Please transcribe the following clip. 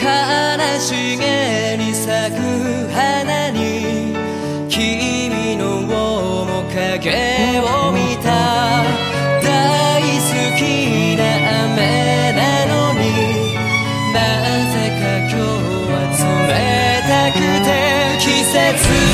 悲しげに咲く花に君の面影を見た。大好きな雨なのになぜか今日は冷たくて季節